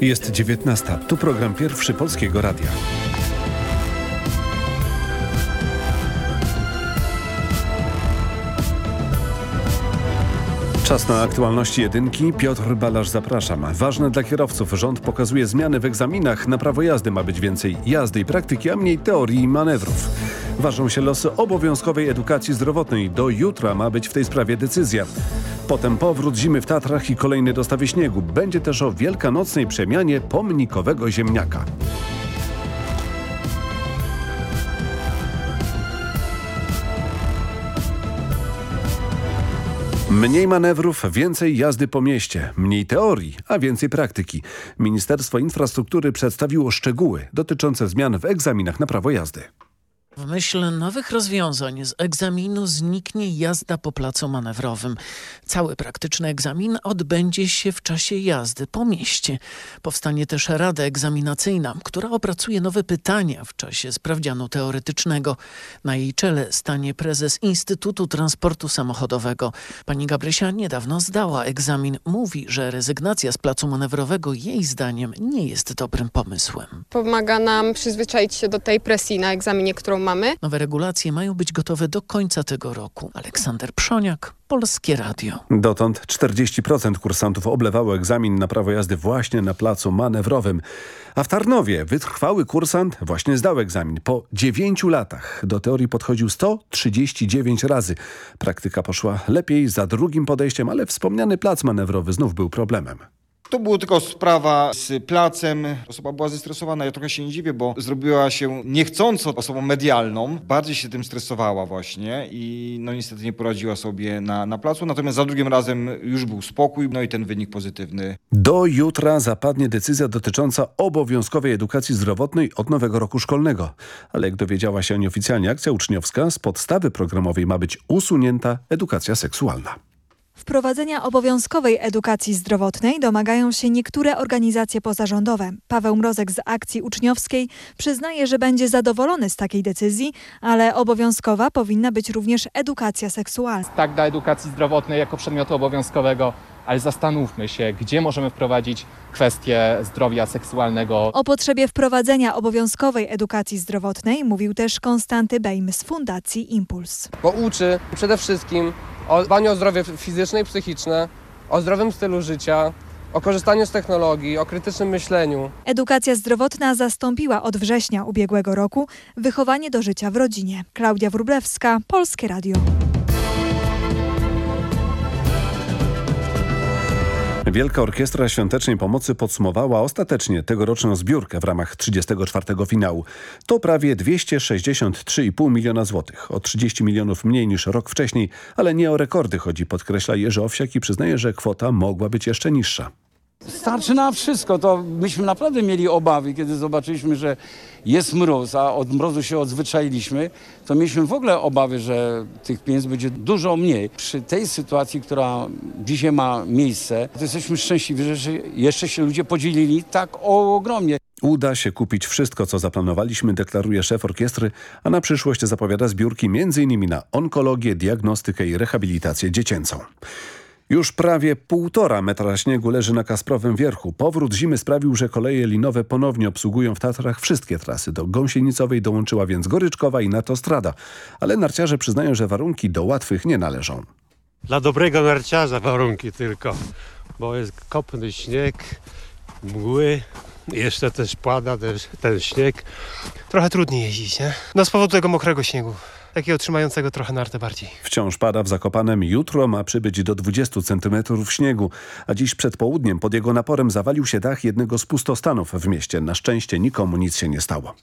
Jest 19. Tu program pierwszy Polskiego Radia. Czas na aktualności jedynki. Piotr Balasz zapraszam. Ważne dla kierowców. Rząd pokazuje zmiany w egzaminach. Na prawo jazdy ma być więcej jazdy i praktyki, a mniej teorii i manewrów. Ważą się losy obowiązkowej edukacji zdrowotnej. Do jutra ma być w tej sprawie decyzja. Potem powrót zimy w Tatrach i kolejne dostawy śniegu. Będzie też o wielkanocnej przemianie pomnikowego ziemniaka. Mniej manewrów, więcej jazdy po mieście, mniej teorii, a więcej praktyki. Ministerstwo Infrastruktury przedstawiło szczegóły dotyczące zmian w egzaminach na prawo jazdy. W myśl nowych rozwiązań z egzaminu zniknie jazda po placu manewrowym. Cały praktyczny egzamin odbędzie się w czasie jazdy po mieście. Powstanie też Rada Egzaminacyjna, która opracuje nowe pytania w czasie sprawdzianu teoretycznego. Na jej czele stanie prezes Instytutu Transportu Samochodowego. Pani Gabrysia niedawno zdała egzamin. Mówi, że rezygnacja z placu manewrowego jej zdaniem nie jest dobrym pomysłem. Pomaga nam przyzwyczaić się do tej presji na egzaminie, którą mamy. Nowe regulacje mają być gotowe do końca tego roku. Aleksander Przoniak, Polskie Radio. Dotąd 40% kursantów oblewało egzamin na prawo jazdy właśnie na placu manewrowym. A w Tarnowie wytrwały kursant właśnie zdał egzamin. Po 9 latach do teorii podchodził 139 razy. Praktyka poszła lepiej za drugim podejściem, ale wspomniany plac manewrowy znów był problemem. To była tylko sprawa z placem. Osoba była zestresowana. Ja trochę się nie dziwię, bo zrobiła się niechcąco osobą medialną. Bardziej się tym stresowała właśnie i no niestety nie poradziła sobie na, na placu. Natomiast za drugim razem już był spokój, no i ten wynik pozytywny. Do jutra zapadnie decyzja dotycząca obowiązkowej edukacji zdrowotnej od nowego roku szkolnego. Ale jak dowiedziała się nieoficjalnie akcja uczniowska, z podstawy programowej ma być usunięta edukacja seksualna. Wprowadzenia obowiązkowej edukacji zdrowotnej domagają się niektóre organizacje pozarządowe. Paweł Mrozek z akcji uczniowskiej przyznaje, że będzie zadowolony z takiej decyzji, ale obowiązkowa powinna być również edukacja seksualna. Tak dla edukacji zdrowotnej jako przedmiotu obowiązkowego, ale zastanówmy się, gdzie możemy wprowadzić kwestię zdrowia seksualnego. O potrzebie wprowadzenia obowiązkowej edukacji zdrowotnej mówił też Konstanty Bejm z Fundacji Impuls. Bo uczy przede wszystkim o dbaniu o zdrowie fizyczne i psychiczne, o zdrowym stylu życia, o korzystaniu z technologii, o krytycznym myśleniu. Edukacja zdrowotna zastąpiła od września ubiegłego roku wychowanie do życia w rodzinie. Klaudia Wrublewska, Polskie Radio. Wielka Orkiestra Świątecznej Pomocy podsumowała ostatecznie tegoroczną zbiórkę w ramach 34. finału. To prawie 263,5 miliona złotych, o 30 milionów mniej niż rok wcześniej, ale nie o rekordy chodzi, podkreśla Jerzy Owsiak i przyznaje, że kwota mogła być jeszcze niższa. Starczy na wszystko. To myśmy naprawdę mieli obawy, kiedy zobaczyliśmy, że jest mróz, a od mrozu się odzwyczailiśmy, to mieliśmy w ogóle obawy, że tych pieniędzy będzie dużo mniej. Przy tej sytuacji, która dzisiaj ma miejsce, to jesteśmy szczęśliwi, że jeszcze się ludzie podzielili tak ogromnie. Uda się kupić wszystko, co zaplanowaliśmy, deklaruje szef orkiestry, a na przyszłość zapowiada zbiórki m.in. na onkologię, diagnostykę i rehabilitację dziecięcą. Już prawie półtora metra śniegu leży na Kasprowym Wierchu. Powrót zimy sprawił, że koleje linowe ponownie obsługują w Tatrach wszystkie trasy. Do Gąsienicowej dołączyła więc Goryczkowa i Natostrada. Ale narciarze przyznają, że warunki do łatwych nie należą. Dla dobrego narciarza warunki tylko, bo jest kopny śnieg, mgły, jeszcze też pada też ten śnieg. Trochę trudniej jeździć, nie? No z powodu tego mokrego śniegu takiego trzymającego trochę nartę bardziej. Wciąż pada w Zakopanem. Jutro ma przybyć do 20 cm śniegu, a dziś przed południem pod jego naporem zawalił się dach jednego z pustostanów w mieście. Na szczęście nikomu nic się nie stało.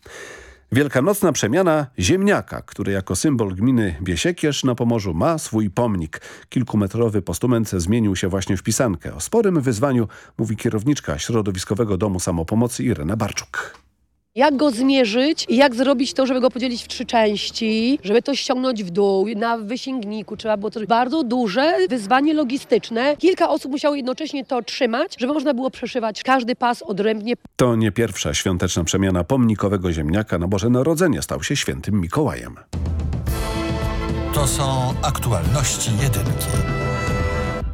Wielkanocna przemiana ziemniaka, który jako symbol gminy Biesiekierz na Pomorzu ma swój pomnik. Kilkumetrowy postument zmienił się właśnie w pisankę. O sporym wyzwaniu mówi kierowniczka Środowiskowego Domu Samopomocy Irena Barczuk. Jak go zmierzyć i jak zrobić to, żeby go podzielić w trzy części, żeby to ściągnąć w dół, na wysięgniku trzeba było coś bardzo duże, wyzwanie logistyczne. Kilka osób musiało jednocześnie to trzymać, żeby można było przeszywać każdy pas odrębnie. To nie pierwsza świąteczna przemiana pomnikowego ziemniaka na Boże Narodzenie stał się świętym Mikołajem. To są aktualności jedynki.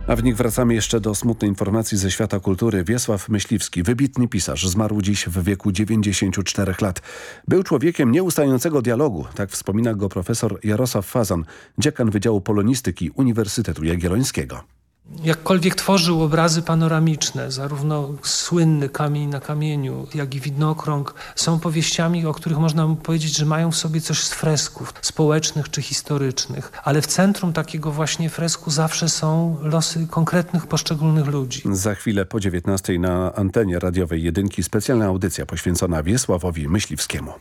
A w nich wracamy jeszcze do smutnej informacji ze świata kultury. Wiesław Myśliwski, wybitny pisarz, zmarł dziś w wieku 94 lat. Był człowiekiem nieustającego dialogu, tak wspomina go profesor Jarosław Fazan, dziekan Wydziału Polonistyki Uniwersytetu Jagiellońskiego. Jakkolwiek tworzył obrazy panoramiczne, zarówno słynny Kamień na kamieniu, jak i Widnokrąg, są powieściami, o których można powiedzieć, że mają w sobie coś z fresków społecznych czy historycznych, ale w centrum takiego właśnie fresku zawsze są losy konkretnych, poszczególnych ludzi. Za chwilę po 19 na antenie radiowej jedynki specjalna audycja poświęcona Wiesławowi Myśliwskiemu.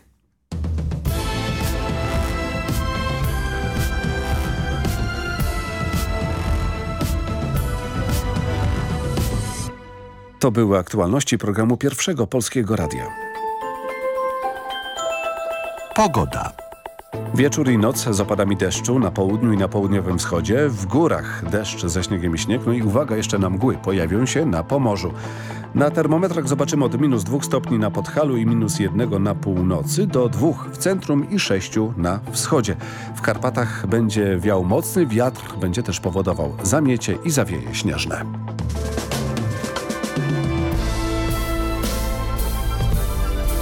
To były aktualności programu Pierwszego Polskiego Radia. Pogoda. Wieczór i noc z opadami deszczu na południu i na południowym wschodzie. W górach deszcz ze śniegiem i śnieg. No i uwaga, jeszcze na mgły pojawią się na Pomorzu. Na termometrach zobaczymy od minus 2 stopni na Podhalu i minus 1 na północy do 2 w centrum i 6 na wschodzie. W Karpatach będzie wiał mocny wiatr, będzie też powodował zamiecie i zawieje śnieżne.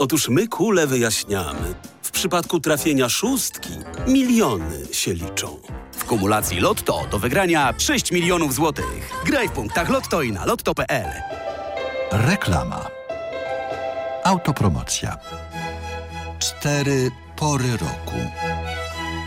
Otóż my kule wyjaśniamy. W przypadku trafienia szóstki miliony się liczą. W kumulacji Lotto do wygrania 6 milionów złotych. Graj w punktach Lotto i na lotto.pl. Reklama. Autopromocja. Cztery pory roku.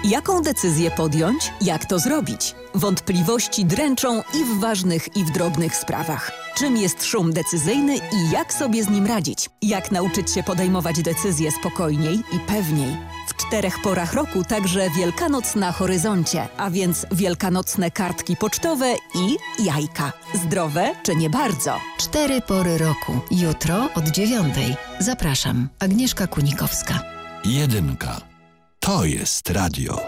Jaką decyzję podjąć? Jak to zrobić? Wątpliwości dręczą i w ważnych, i w drobnych sprawach. Czym jest szum decyzyjny i jak sobie z nim radzić? Jak nauczyć się podejmować decyzje spokojniej i pewniej? W czterech porach roku także Wielkanoc na horyzoncie, a więc wielkanocne kartki pocztowe i jajka. Zdrowe czy nie bardzo? Cztery pory roku. Jutro od dziewiątej. Zapraszam. Agnieszka Kunikowska. Jedynka. To jest radio.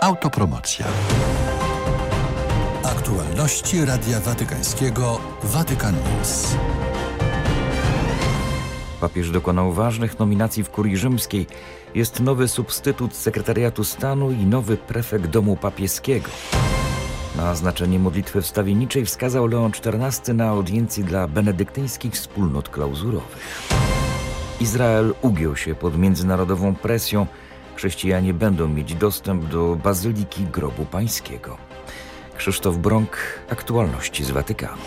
Autopromocja. Aktualności Radia Watykańskiego Watykan News. Papież dokonał ważnych nominacji w kurii rzymskiej. Jest nowy substytut sekretariatu stanu i nowy prefekt domu papieskiego. Na znaczenie modlitwy wstawienniczej wskazał Leon XIV na audiencji dla benedyktyńskich wspólnot klauzurowych. Izrael ugiął się pod międzynarodową presją. Chrześcijanie będą mieć dostęp do Bazyliki Grobu Pańskiego. Krzysztof Brąk, aktualności z Watykanu.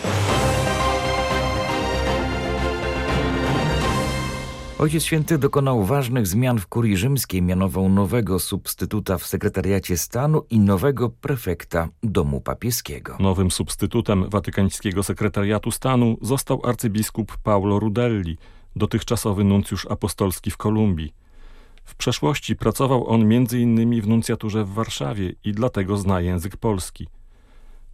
Ojciec Święty dokonał ważnych zmian w kurii rzymskiej, mianował nowego substytuta w sekretariacie stanu i nowego prefekta domu papieskiego. Nowym substytutem watykańskiego sekretariatu stanu został arcybiskup Paulo Rudelli, dotychczasowy nuncjusz apostolski w Kolumbii. W przeszłości pracował on m.in. w nuncjaturze w Warszawie i dlatego zna język polski.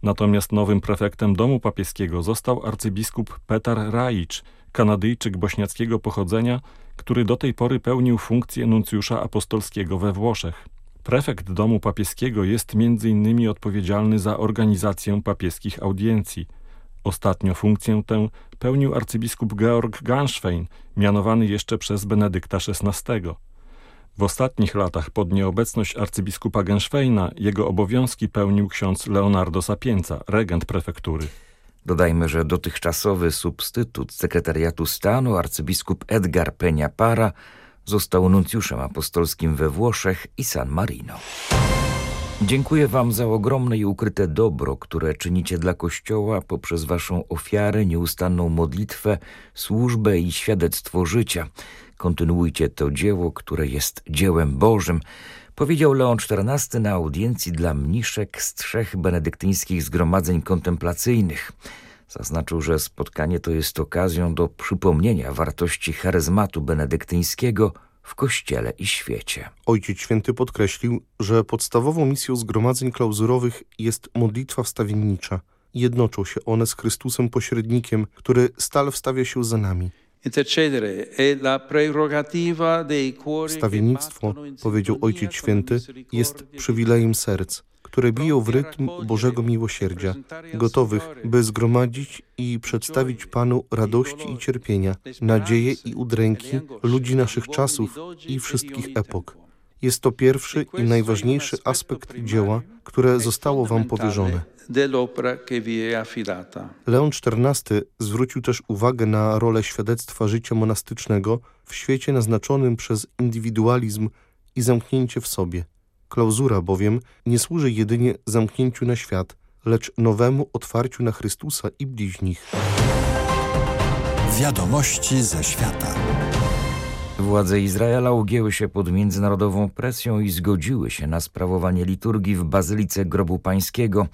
Natomiast nowym prefektem domu papieskiego został arcybiskup Petar Raic, Kanadyjczyk bośniackiego pochodzenia, który do tej pory pełnił funkcję nuncjusza apostolskiego we Włoszech. Prefekt domu papieskiego jest m.in. odpowiedzialny za organizację papieskich audiencji. Ostatnio funkcję tę pełnił arcybiskup Georg Ganschwein, mianowany jeszcze przez Benedykta XVI. W ostatnich latach pod nieobecność arcybiskupa Genszwejna jego obowiązki pełnił ksiądz Leonardo Sapienza, regent prefektury. Dodajmy, że dotychczasowy substytut sekretariatu stanu arcybiskup Edgar Peña Para został nuncjuszem apostolskim we Włoszech i San Marino. Dziękuję Wam za ogromne i ukryte dobro, które czynicie dla Kościoła poprzez Waszą ofiarę, nieustanną modlitwę, służbę i świadectwo życia. Kontynuujcie to dzieło, które jest dziełem Bożym, powiedział Leon XIV na audiencji dla mniszek z trzech benedyktyńskich zgromadzeń kontemplacyjnych. Zaznaczył, że spotkanie to jest okazją do przypomnienia wartości charyzmatu benedyktyńskiego w Kościele i świecie. Ojciec Święty podkreślił, że podstawową misją zgromadzeń klauzurowych jest modlitwa wstawiennicza. Jednoczą się one z Chrystusem pośrednikiem, który stale wstawia się za nami. Wstawiennictwo, powiedział Ojciec Święty, jest przywilejem serc, które biją w rytm Bożego miłosierdzia, gotowych, by zgromadzić i przedstawić Panu radości i cierpienia, nadzieje i udręki ludzi naszych czasów i wszystkich epok. Jest to pierwszy i najważniejszy aspekt dzieła, które zostało Wam powierzone. Leon XIV zwrócił też uwagę na rolę świadectwa życia monastycznego w świecie naznaczonym przez indywidualizm i zamknięcie w sobie. Klauzura bowiem nie służy jedynie zamknięciu na świat, lecz nowemu otwarciu na Chrystusa i bliźnich. Wiadomości ze świata. Władze Izraela ugięły się pod międzynarodową presją i zgodziły się na sprawowanie liturgii w Bazylice Grobu Pańskiego.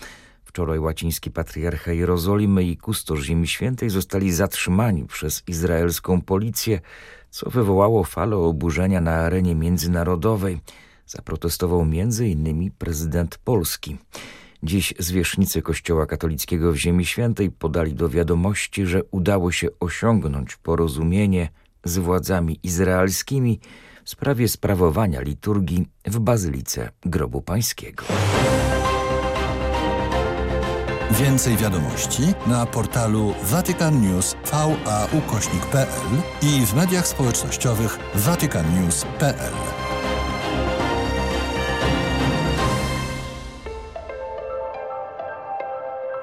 Wczoraj łaciński patriarcha Jerozolimy i kustosz Ziemi Świętej zostali zatrzymani przez izraelską policję, co wywołało falę oburzenia na arenie międzynarodowej. Zaprotestował m.in. prezydent Polski. Dziś zwierzchnicy Kościoła katolickiego w Ziemi Świętej podali do wiadomości, że udało się osiągnąć porozumienie z władzami izraelskimi w sprawie sprawowania liturgii w Bazylice Grobu Pańskiego. Więcej wiadomości na portalu Vatican i w mediach społecznościowych vaticannews.pl.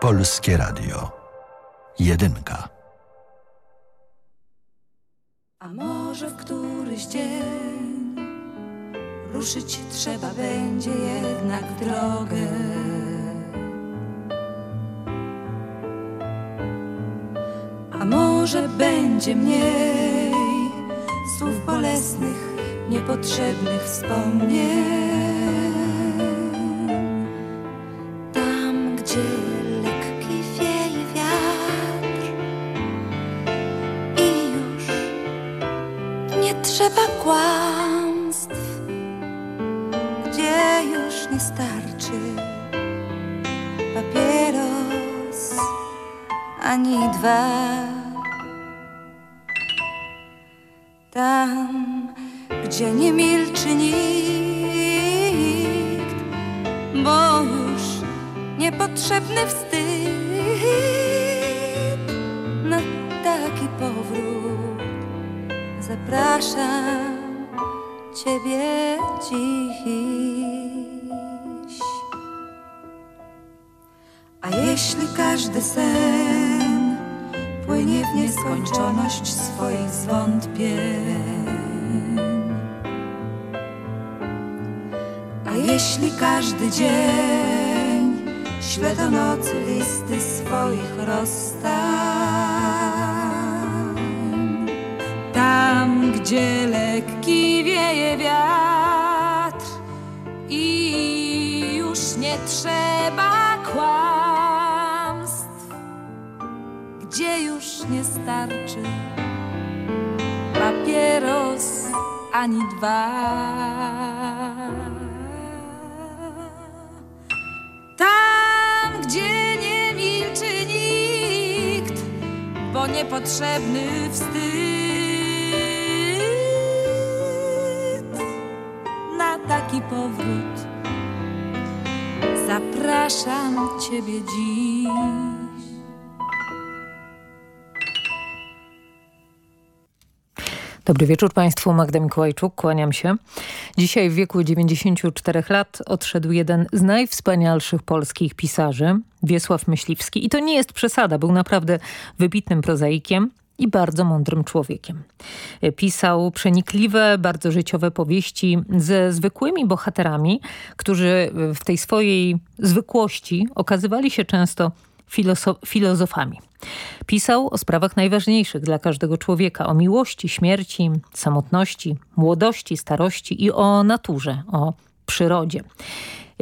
Polskie Radio. Jedynka. A może w któryś dzień ruszyć trzeba będzie jednak drogę. A może będzie mniej słów bolesnych, niepotrzebnych wspomnień. Tam, gdzie nie trzeba kłamstw, gdzie już nie starczy papieros ani dwa. Tam, gdzie nie milczy nikt, bo już niepotrzebny wstyd na taki powrót. Zapraszam Ciebie dziś. A jeśli każdy sen płynie w nieskończoność swoich zwątpień, a jeśli każdy dzień śle do nocy listy swoich rozstań, gdzie lekki wieje wiatr i już nie trzeba kłamstw, gdzie już nie starczy papieros ani dwa. Tam, gdzie nie milczy nikt, bo niepotrzebny wstyd taki powrót. Zapraszam Ciebie dziś. Dobry wieczór Państwu, Magda Mikołajczuk, kłaniam się. Dzisiaj w wieku 94 lat odszedł jeden z najwspanialszych polskich pisarzy, Wiesław Myśliwski. I to nie jest przesada, był naprawdę wybitnym prozaikiem. I bardzo mądrym człowiekiem. Pisał przenikliwe, bardzo życiowe powieści ze zwykłymi bohaterami, którzy w tej swojej zwykłości okazywali się często filozofami. Pisał o sprawach najważniejszych dla każdego człowieka, o miłości, śmierci, samotności, młodości, starości i o naturze, o przyrodzie.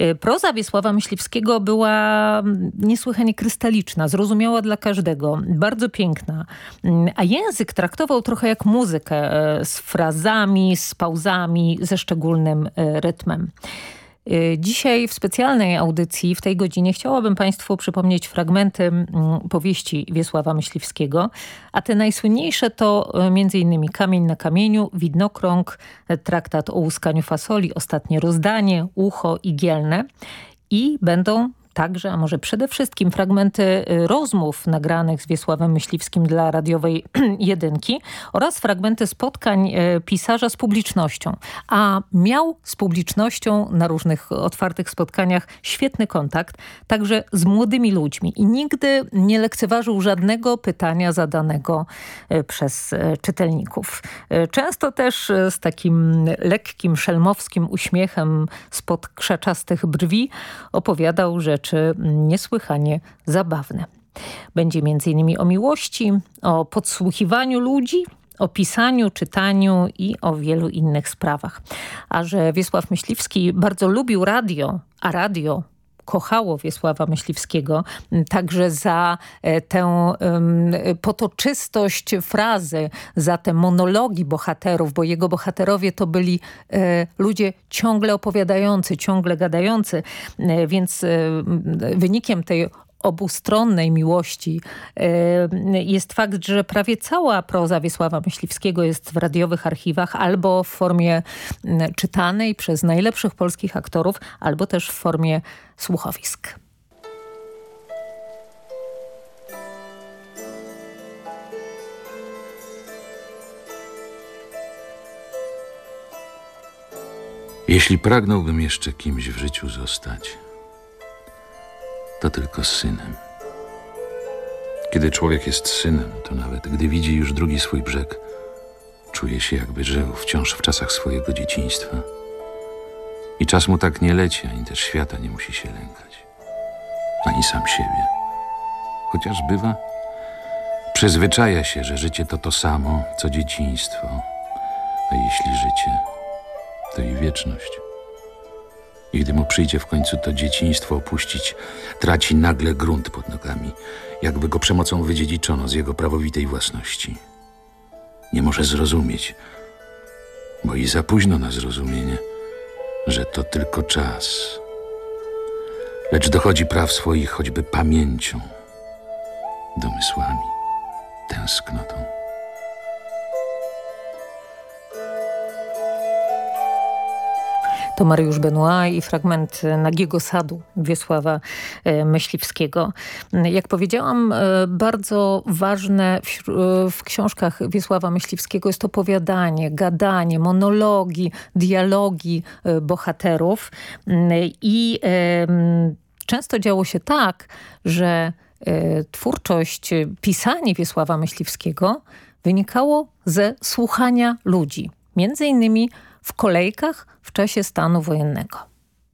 Y, proza Wiesława Myśliwskiego była mm, niesłychanie krystaliczna, zrozumiała dla każdego, bardzo piękna, mm, a język traktował trochę jak muzykę, e, z frazami, z pauzami, ze szczególnym e, rytmem. Y, dzisiaj w specjalnej audycji w tej godzinie chciałabym Państwu przypomnieć fragmenty mm, powieści Wiesława Myśliwskiego, a te najsłynniejsze to y, m.in. Kamień na kamieniu, Widnokrąg, traktat o łuskaniu fasoli, Ostatnie rozdanie, Ucho i Gielne i będą także, a może przede wszystkim fragmenty y, rozmów nagranych z Wiesławem Myśliwskim dla radiowej jedynki oraz fragmenty spotkań y, pisarza z publicznością. A miał z publicznością na różnych otwartych spotkaniach świetny kontakt, także z młodymi ludźmi i nigdy nie lekceważył żadnego pytania zadanego y, przez czytelników. Często też z takim lekkim, szelmowskim uśmiechem spod krzaczastych brwi opowiadał rzeczy rzeczy niesłychanie zabawne. Będzie m.in. o miłości, o podsłuchiwaniu ludzi, o pisaniu, czytaniu i o wielu innych sprawach. A że Wiesław Myśliwski bardzo lubił radio, a radio kochało Wiesława Myśliwskiego, także za e, tę potoczystość frazy, za te monologi bohaterów, bo jego bohaterowie to byli e, ludzie ciągle opowiadający, ciągle gadający, e, więc wynikiem tej obustronnej miłości jest fakt, że prawie cała proza Wiesława Myśliwskiego jest w radiowych archiwach albo w formie czytanej przez najlepszych polskich aktorów, albo też w formie słuchowisk. Jeśli pragnąłbym jeszcze kimś w życiu zostać, to tylko synem. Kiedy człowiek jest synem, to nawet gdy widzi już drugi swój brzeg, czuje się jakby żył wciąż w czasach swojego dzieciństwa. I czas mu tak nie leci, ani też świata nie musi się lękać. Ani sam siebie. Chociaż bywa, przyzwyczaja się, że życie to to samo, co dzieciństwo. A jeśli życie, to i wieczność. I gdy mu przyjdzie w końcu to dzieciństwo opuścić, traci nagle grunt pod nogami, jakby go przemocą wydziedziczono z jego prawowitej własności. Nie może zrozumieć, bo i za późno na zrozumienie, że to tylko czas. Lecz dochodzi praw swoich choćby pamięcią, domysłami, tęsknotą. To Mariusz Benoit i fragment Nagiego Sadu Wiesława e, Myśliwskiego. Jak powiedziałam, e, bardzo ważne w, e, w książkach Wiesława Myśliwskiego jest opowiadanie, gadanie, monologi, dialogi bohaterów i często działo się tak, że twórczość, pisanie Wiesława Myśliwskiego wynikało ze słuchania ludzi. Między innymi w kolejkach w czasie stanu wojennego.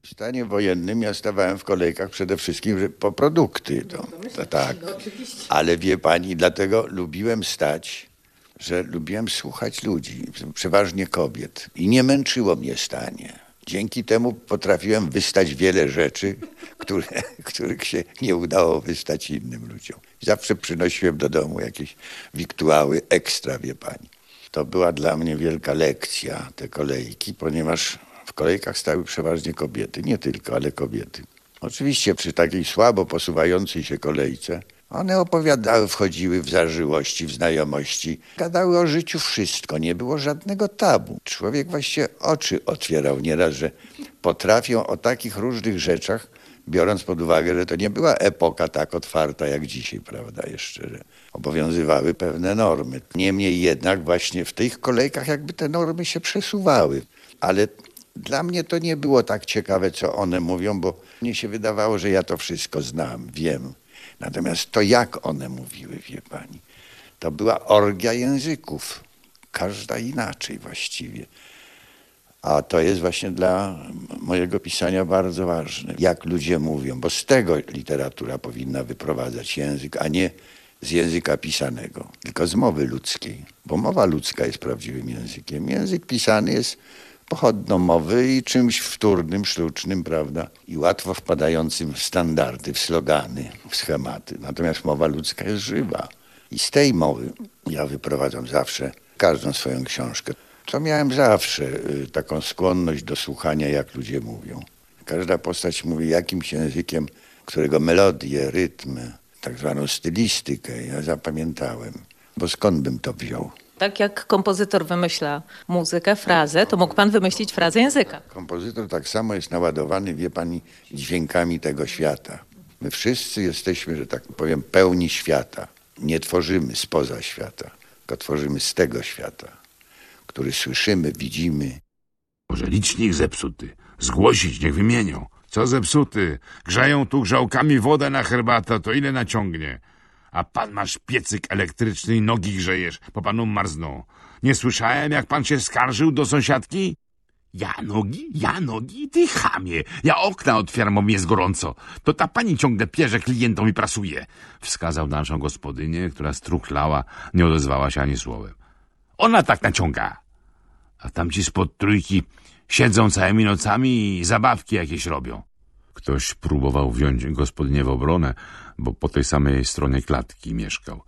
W stanie wojennym ja stawałem w kolejkach przede wszystkim po produkty. To, to tak. Ale wie pani, dlatego lubiłem stać, że lubiłem słuchać ludzi, przeważnie kobiet. I nie męczyło mnie stanie. Dzięki temu potrafiłem wystać wiele rzeczy, które, których się nie udało wystać innym ludziom. Zawsze przynosiłem do domu jakieś wiktuały ekstra, wie pani. To była dla mnie wielka lekcja, te kolejki, ponieważ w kolejkach stały przeważnie kobiety. Nie tylko, ale kobiety. Oczywiście przy takiej słabo posuwającej się kolejce one opowiadały, wchodziły w zażyłości, w znajomości, gadały o życiu wszystko, nie było żadnego tabu. Człowiek właściwie oczy otwierał nieraz, że potrafią o takich różnych rzeczach biorąc pod uwagę, że to nie była epoka tak otwarta jak dzisiaj, prawda, jeszcze, że obowiązywały pewne normy. Niemniej jednak właśnie w tych kolejkach jakby te normy się przesuwały. Ale dla mnie to nie było tak ciekawe, co one mówią, bo mnie się wydawało, że ja to wszystko znam, wiem. Natomiast to, jak one mówiły, wie pani, to była orgia języków. Każda inaczej właściwie. A to jest właśnie dla mojego pisania bardzo ważne, jak ludzie mówią, bo z tego literatura powinna wyprowadzać język, a nie z języka pisanego, tylko z mowy ludzkiej, bo mowa ludzka jest prawdziwym językiem. Język pisany jest pochodną mowy i czymś wtórnym, sztucznym, prawda? I łatwo wpadającym w standardy, w slogany, w schematy. Natomiast mowa ludzka jest żywa. I z tej mowy ja wyprowadzam zawsze każdą swoją książkę. To miałem zawsze y, taką skłonność do słuchania, jak ludzie mówią. Każda postać mówi jakimś językiem, którego melodię, rytm, tak zwaną stylistykę ja zapamiętałem. Bo skąd bym to wziął? Tak jak kompozytor wymyśla muzykę, frazę, to mógł pan wymyślić frazę języka. Kompozytor tak samo jest naładowany, wie pani, dźwiękami tego świata. My wszyscy jesteśmy, że tak powiem, pełni świata. Nie tworzymy spoza świata, tylko tworzymy z tego świata, który słyszymy, widzimy. Może licznik zepsuty. Zgłosić, niech wymienią. Co zepsuty? Grzeją tu grzałkami wodę na herbatę, to ile naciągnie? A pan masz piecyk elektryczny i nogi grzejesz, po panu marzną. Nie słyszałem, jak pan się skarżył do sąsiadki? Ja nogi? Ja nogi? Ty chamie! Ja okna otwieram, bo mi jest gorąco. To ta pani ciągle pierze klientom i prasuje. Wskazał na naszą gospodynię, która struchlała, nie odezwała się ani słowem. Ona tak naciąga. A tamci spod trójki siedzą całymi nocami i zabawki jakieś robią. Ktoś próbował wziąć gospodynię w obronę, bo po tej samej stronie klatki mieszkał.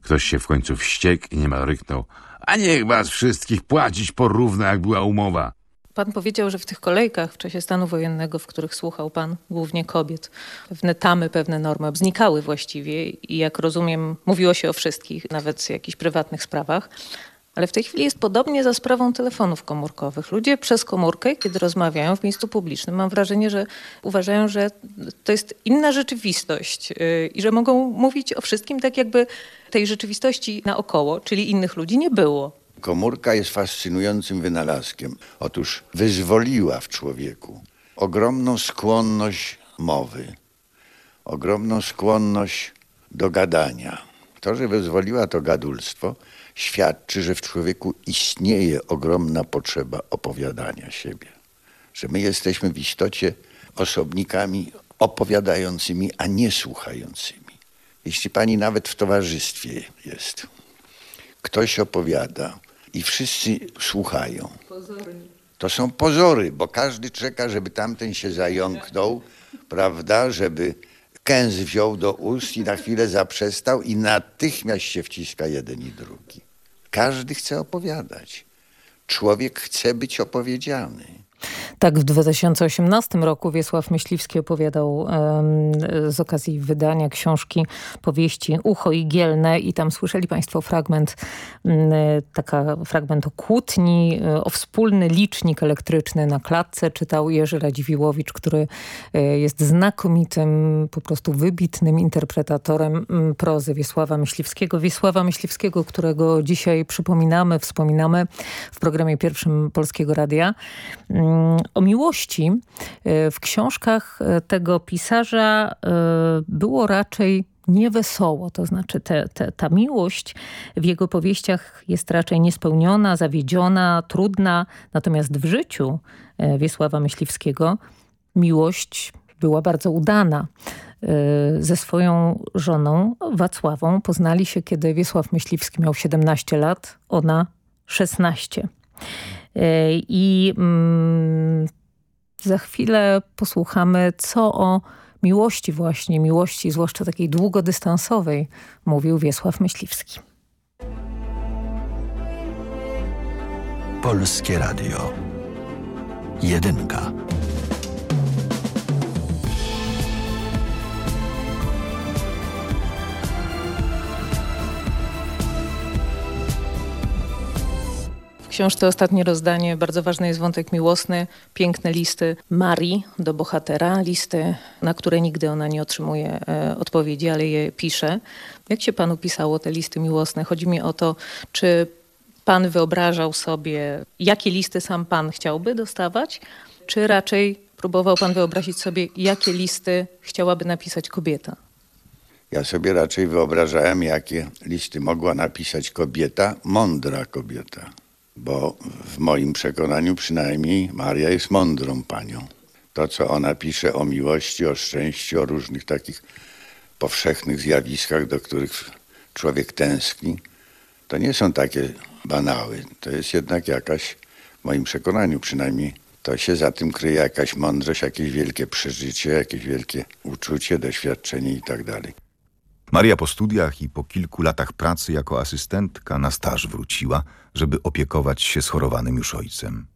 Ktoś się w końcu wściekł i niemal ryknął. A niech was wszystkich płacić porówno, jak była umowa. Pan powiedział, że w tych kolejkach w czasie stanu wojennego, w których słuchał pan głównie kobiet, pewne tamy, pewne normy znikały właściwie i jak rozumiem, mówiło się o wszystkich, nawet w jakichś prywatnych sprawach. Ale w tej chwili jest podobnie za sprawą telefonów komórkowych. Ludzie przez komórkę, kiedy rozmawiają w miejscu publicznym, mam wrażenie, że uważają, że to jest inna rzeczywistość yy, i że mogą mówić o wszystkim tak, jakby tej rzeczywistości naokoło, czyli innych ludzi, nie było. Komórka jest fascynującym wynalazkiem. Otóż wyzwoliła w człowieku ogromną skłonność mowy, ogromną skłonność do gadania. To, że wyzwoliła to gadulstwo, świadczy, że w człowieku istnieje ogromna potrzeba opowiadania siebie. Że my jesteśmy w istocie osobnikami opowiadającymi, a nie słuchającymi. Jeśli pani nawet w towarzystwie jest, ktoś opowiada i wszyscy słuchają. To są pozory, bo każdy czeka, żeby tamten się zająknął, prawda, żeby kęs wziął do ust i na chwilę zaprzestał i natychmiast się wciska jeden i drugi. Każdy chce opowiadać. Człowiek chce być opowiedziany. Tak, w 2018 roku Wiesław Myśliwski opowiadał um, z okazji wydania książki powieści Ucho Igielne i tam słyszeli Państwo fragment, um, taka fragment o kłótni, um, o wspólny licznik elektryczny na klatce. Czytał Jerzy Radziwiłowicz, który e, jest znakomitym, po prostu wybitnym interpretatorem prozy Wiesława Myśliwskiego. Wiesława Myśliwskiego, którego dzisiaj przypominamy, wspominamy w programie pierwszym Polskiego Radia o miłości e, w książkach e, tego pisarza e, było raczej niewesoło, to znaczy te, te, ta miłość w jego powieściach jest raczej niespełniona, zawiedziona, trudna, natomiast w życiu Wiesława Myśliwskiego miłość była bardzo udana. Ze swoją żoną Wacławą poznali się, kiedy Wiesław Myśliwski miał 17 lat, ona 16. I mm, za chwilę posłuchamy, co o miłości właśnie, miłości zwłaszcza takiej długodystansowej mówił Wiesław Myśliwski. Polskie Radio. Jedynka. Książce Ostatnie rozdanie bardzo ważny jest wątek miłosny, piękne listy Marii do bohatera, listy, na które nigdy ona nie otrzymuje e, odpowiedzi, ale je pisze. Jak się panu pisało te listy miłosne? Chodzi mi o to, czy pan wyobrażał sobie, jakie listy sam pan chciałby dostawać, czy raczej próbował pan wyobrazić sobie, jakie listy chciałaby napisać kobieta? Ja sobie raczej wyobrażałem, jakie listy mogła napisać kobieta, mądra kobieta. Bo w moim przekonaniu przynajmniej Maria jest mądrą panią. To, co ona pisze o miłości, o szczęściu, o różnych takich powszechnych zjawiskach, do których człowiek tęskni, to nie są takie banały. To jest jednak jakaś, w moim przekonaniu przynajmniej, to się za tym kryje jakaś mądrość, jakieś wielkie przeżycie, jakieś wielkie uczucie, doświadczenie i tak. Maria po studiach i po kilku latach pracy jako asystentka na staż wróciła, żeby opiekować się schorowanym już ojcem.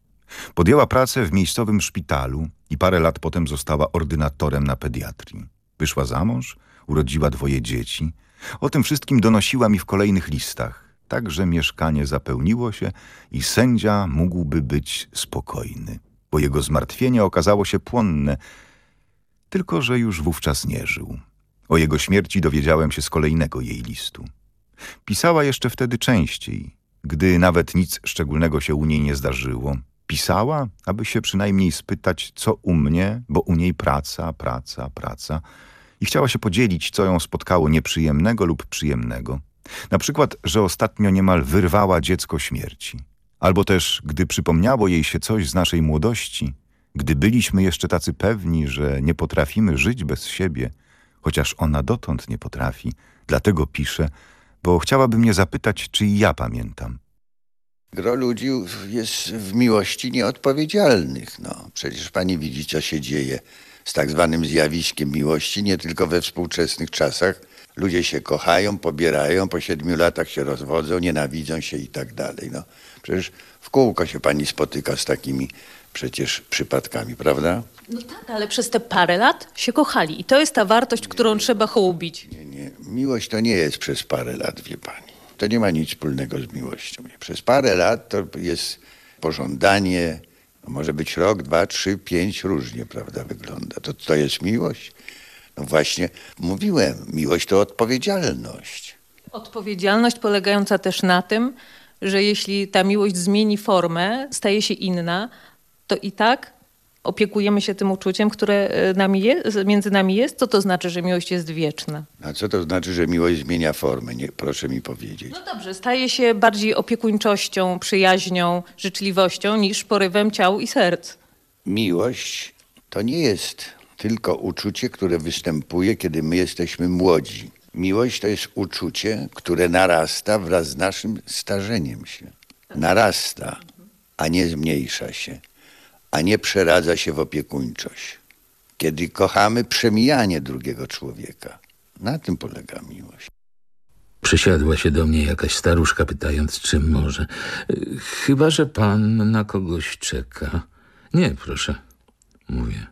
Podjęła pracę w miejscowym szpitalu i parę lat potem została ordynatorem na pediatrii. Wyszła za mąż, urodziła dwoje dzieci. O tym wszystkim donosiła mi w kolejnych listach, tak że mieszkanie zapełniło się i sędzia mógłby być spokojny, bo jego zmartwienie okazało się płonne, tylko że już wówczas nie żył. O jego śmierci dowiedziałem się z kolejnego jej listu. Pisała jeszcze wtedy częściej, gdy nawet nic szczególnego się u niej nie zdarzyło. Pisała, aby się przynajmniej spytać, co u mnie, bo u niej praca, praca, praca. I chciała się podzielić, co ją spotkało nieprzyjemnego lub przyjemnego. Na przykład, że ostatnio niemal wyrwała dziecko śmierci. Albo też, gdy przypomniało jej się coś z naszej młodości, gdy byliśmy jeszcze tacy pewni, że nie potrafimy żyć bez siebie – chociaż ona dotąd nie potrafi. Dlatego pisze, bo chciałaby mnie zapytać, czy i ja pamiętam. Gro ludzi jest w miłości nieodpowiedzialnych. No, przecież pani widzi, co się dzieje z tak zwanym zjawiskiem miłości, nie tylko we współczesnych czasach. Ludzie się kochają, pobierają, po siedmiu latach się rozwodzą, nienawidzą się i tak dalej. No, przecież w kółko się pani spotyka z takimi przecież przypadkami, prawda? No tak, ale przez te parę lat się kochali i to jest ta wartość, którą trzeba hołubić. Nie, nie. Miłość to nie jest przez parę lat, wie pani. To nie ma nic wspólnego z miłością. Przez parę lat to jest pożądanie, może być rok, dwa, trzy, pięć, różnie, prawda, wygląda. To, to jest miłość? No właśnie, mówiłem, miłość to odpowiedzialność. Odpowiedzialność polegająca też na tym, że jeśli ta miłość zmieni formę, staje się inna, to i tak opiekujemy się tym uczuciem, które e, nami jest, między nami jest, co to znaczy, że miłość jest wieczna? A co to znaczy, że miłość zmienia formę? Nie, proszę mi powiedzieć. No dobrze, staje się bardziej opiekuńczością, przyjaźnią, życzliwością niż porywem ciał i serc. Miłość to nie jest tylko uczucie, które występuje, kiedy my jesteśmy młodzi. Miłość to jest uczucie, które narasta wraz z naszym starzeniem się. Narasta, a nie zmniejsza się a nie przeradza się w opiekuńczość. Kiedy kochamy przemijanie drugiego człowieka. Na tym polega miłość. Przysiadła się do mnie jakaś staruszka, pytając, czym może. Chyba, że pan na kogoś czeka. Nie, proszę, mówię.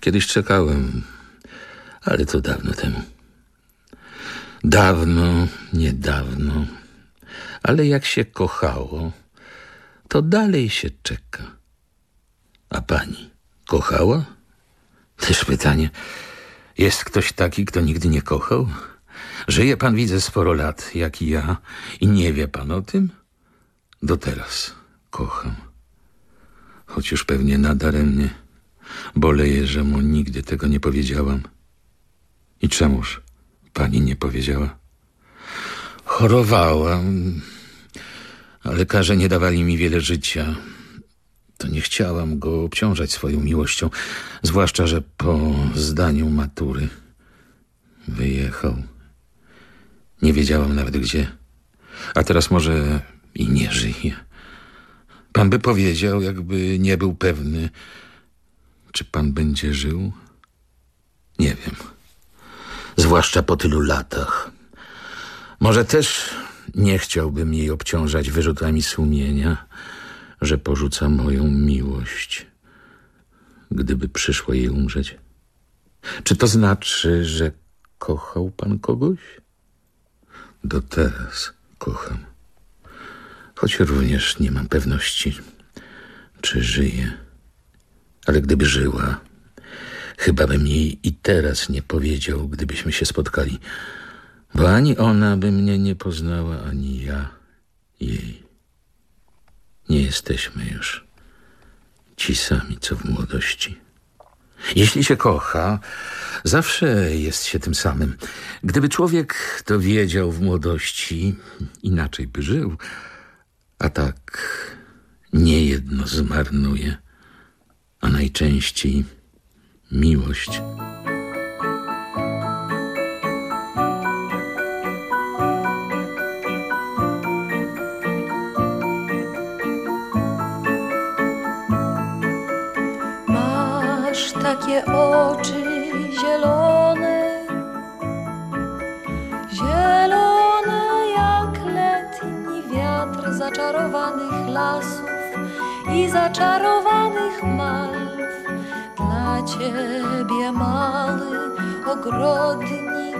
Kiedyś czekałem, ale to dawno temu. Dawno, niedawno. Ale jak się kochało, to dalej się czeka. A pani kochała? Też pytanie. Jest ktoś taki, kto nigdy nie kochał? Żyje pan, widzę, sporo lat, jak i ja, i nie wie pan o tym? Do teraz kocham. Choć już pewnie nadaremnie. Boleję, że mu nigdy tego nie powiedziałam. I czemuż pani nie powiedziała? Chorowałam. A lekarze nie dawali mi wiele życia to nie chciałam go obciążać swoją miłością, zwłaszcza, że po zdaniu matury wyjechał. Nie wiedziałam nawet gdzie, a teraz może i nie żyje. Pan by powiedział, jakby nie był pewny, czy pan będzie żył? Nie wiem. Zwłaszcza po tylu latach. Może też nie chciałbym jej obciążać wyrzutami sumienia, że porzuca moją miłość, gdyby przyszło jej umrzeć? Czy to znaczy, że kochał pan kogoś? Do teraz kocham. Choć również nie mam pewności, czy żyje. Ale gdyby żyła, chyba bym jej i teraz nie powiedział, gdybyśmy się spotkali, bo ani ona by mnie nie poznała, ani ja jej. Nie jesteśmy już ci sami, co w młodości. Jeśli się kocha, zawsze jest się tym samym. Gdyby człowiek to wiedział w młodości, inaczej by żył. A tak nie jedno zmarnuje, a najczęściej miłość. Lasów i zaczarowanych malw. Dla ciebie mały ogrodnik